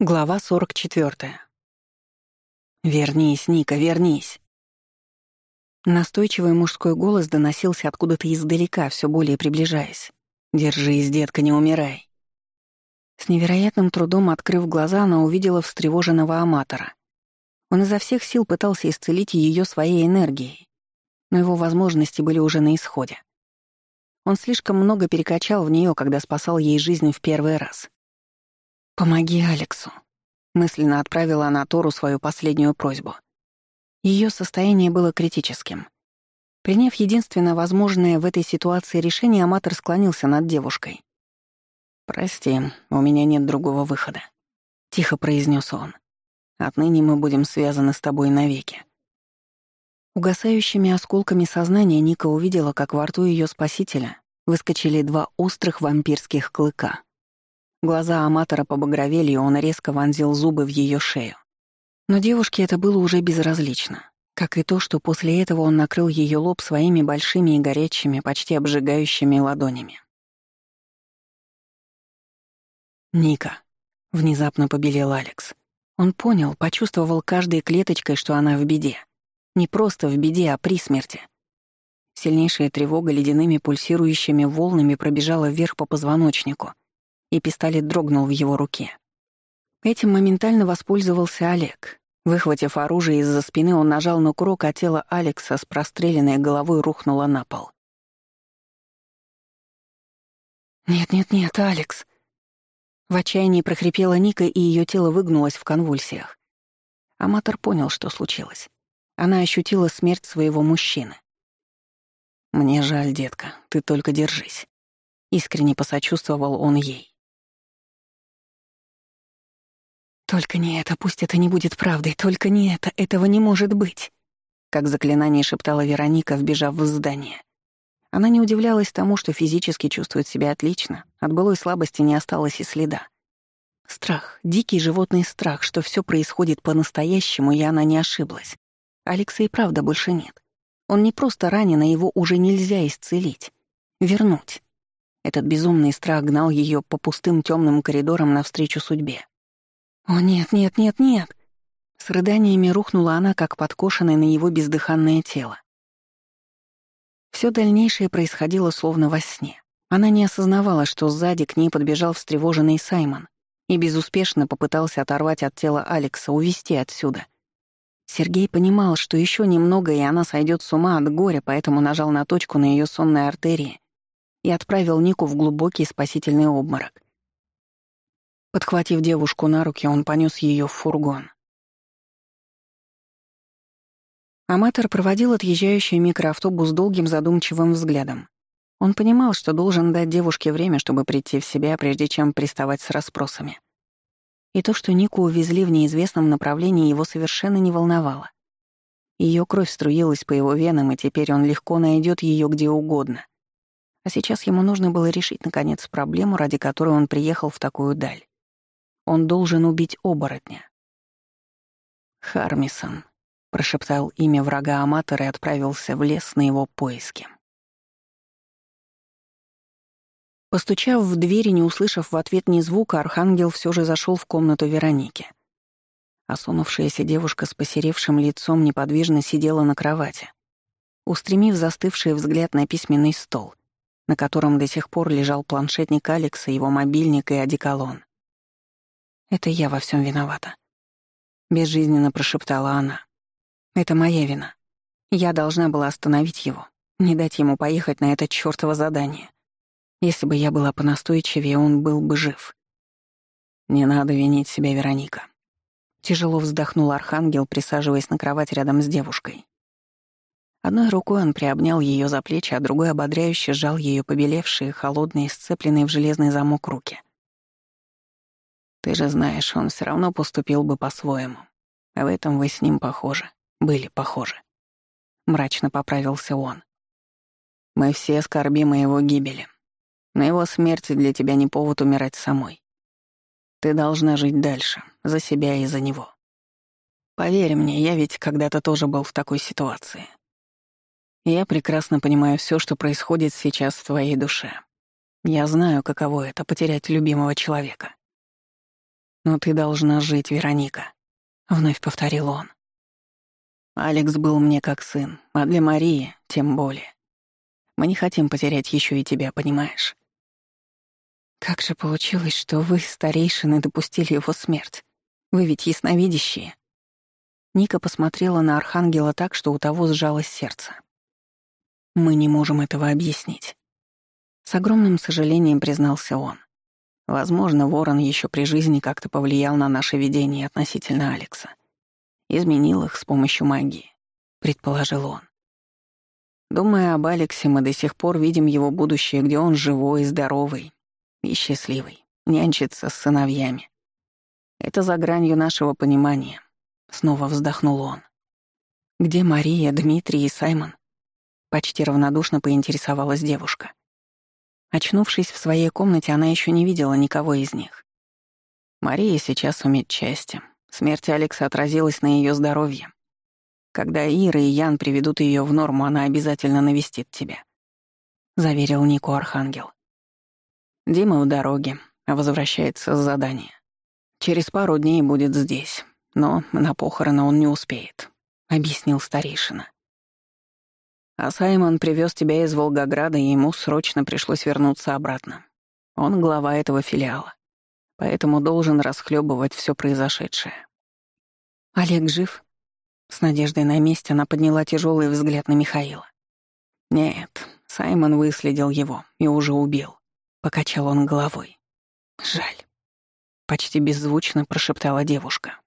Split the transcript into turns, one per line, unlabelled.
Глава 44. «Вернись, Ника, вернись!» Настойчивый мужской голос доносился откуда-то издалека, все более приближаясь. «Держись, детка, не умирай!» С невероятным трудом открыв глаза, она увидела встревоженного аматора. Он изо всех сил пытался исцелить ее своей энергией, но его возможности были уже на исходе. Он слишком много перекачал в нее, когда спасал ей жизнь в первый раз. «Помоги Алексу», — мысленно отправила она Тору свою последнюю просьбу. Ее состояние было критическим. Приняв единственно возможное в этой ситуации решение, Аматор склонился над девушкой. «Прости, у меня нет другого выхода», — тихо произнес он. «Отныне мы будем связаны с тобой навеки». Угасающими осколками сознания Ника увидела, как во рту ее спасителя выскочили два острых вампирских клыка — Глаза Аматора побагровели, и он резко вонзил зубы в ее шею. Но девушке это было уже безразлично, как и то, что после этого он накрыл ее лоб своими большими и горячими, почти обжигающими ладонями. «Ника», — внезапно побелел Алекс. Он понял, почувствовал каждой клеточкой, что она в беде. Не просто в беде, а при смерти. Сильнейшая тревога ледяными пульсирующими волнами пробежала вверх по позвоночнику — и пистолет дрогнул в его руке. Этим моментально воспользовался Олег. Выхватив оружие из-за спины, он нажал на курок, а тело Алекса с простреленной головой рухнуло на пол. «Нет-нет-нет, Алекс!» В отчаянии прохрипела Ника, и ее тело выгнулось в конвульсиях. Аматор понял, что случилось. Она ощутила смерть своего мужчины. «Мне жаль, детка, ты только держись». Искренне посочувствовал он ей. «Только не это, пусть это не будет правдой, только не это, этого не может быть!» Как заклинание шептала Вероника, вбежав в здание. Она не удивлялась тому, что физически чувствует себя отлично, от былой слабости не осталось и следа. Страх, дикий животный страх, что все происходит по-настоящему, и она не ошиблась. Алекса и правда больше нет. Он не просто ранен, а его уже нельзя исцелить. Вернуть. Этот безумный страх гнал ее по пустым темным коридорам навстречу судьбе. «О, нет, нет, нет, нет!» С рыданиями рухнула она, как подкошенная на его бездыханное тело. Все дальнейшее происходило словно во сне. Она не осознавала, что сзади к ней подбежал встревоженный Саймон и безуспешно попытался оторвать от тела Алекса, увести отсюда. Сергей понимал, что еще немного, и она сойдет с ума от горя, поэтому нажал на точку на ее сонной артерии и отправил Нику в глубокий спасительный обморок. Подхватив девушку на руки, он понёс её в фургон. Аматор проводил отъезжающий микроавтобус долгим задумчивым взглядом. Он понимал, что должен дать девушке время, чтобы прийти в себя, прежде чем приставать с расспросами. И то, что Нику увезли в неизвестном направлении, его совершенно не волновало. Её кровь струилась по его венам, и теперь он легко найдёт её где угодно. А сейчас ему нужно было решить, наконец, проблему, ради которой он приехал в такую даль. Он должен убить оборотня. Хармисон прошептал имя врага Аматора и отправился в лес на его поиски. Постучав в дверь и не услышав в ответ ни звука, Архангел все же зашел в комнату Вероники. Осунувшаяся девушка с посеревшим лицом неподвижно сидела на кровати, устремив застывший взгляд на письменный стол, на котором до сих пор лежал планшетник Алекса, его мобильник и одеколон. Это я во всем виновата. Безжизненно прошептала она. Это моя вина. Я должна была остановить его, не дать ему поехать на это чёртово задание. Если бы я была понастойчивее, он был бы жив. Не надо винить себя, Вероника. Тяжело вздохнул Архангел, присаживаясь на кровать рядом с девушкой. Одной рукой он приобнял её за плечи, а другой ободряюще сжал её побелевшие, холодные, сцепленные в железный замок руки. Ты же знаешь, он все равно поступил бы по-своему. А В этом вы с ним похожи. Были похожи. Мрачно поправился он. Мы все скорбим о его гибели. Но его смерть для тебя не повод умирать самой. Ты должна жить дальше, за себя и за него. Поверь мне, я ведь когда-то тоже был в такой ситуации. Я прекрасно понимаю все, что происходит сейчас в твоей душе. Я знаю, каково это — потерять любимого человека. Но ты должна жить, Вероника», — вновь повторил он. «Алекс был мне как сын, а для Марии тем более. Мы не хотим потерять еще и тебя, понимаешь?»
«Как же получилось, что вы, старейшины, допустили его смерть? Вы ведь ясновидящие». Ника посмотрела на Архангела так, что у того сжалось сердце. «Мы не можем этого объяснить». С огромным сожалением признался он. Возможно, Ворон еще при жизни как-то повлиял на наше видение относительно Алекса. Изменил их с помощью магии, предположил он. Думая об Алексе, мы до сих пор видим его будущее, где он живой, здоровый и счастливый, нянчится с сыновьями. Это за гранью нашего понимания. Снова вздохнул он. Где Мария, Дмитрий и Саймон? Почти равнодушно поинтересовалась девушка. Очнувшись в своей комнате, она еще не видела никого из них. Мария сейчас умеет счастье. Смерть Алекса отразилась на ее здоровье. Когда Ира и Ян приведут ее в норму, она обязательно навестит тебя», — заверил Нику Архангел. «Дима в дороге, возвращается с задания. Через пару дней будет здесь, но на похороны он не успеет», — объяснил старейшина. А Саймон привез тебя из Волгограда, и ему срочно пришлось вернуться обратно. Он глава этого филиала. Поэтому должен расхлебывать все произошедшее. Олег жив? С надеждой на месте она подняла тяжелый взгляд на Михаила.
Нет, Саймон выследил его и уже убил. Покачал он головой.
Жаль.
Почти беззвучно прошептала девушка.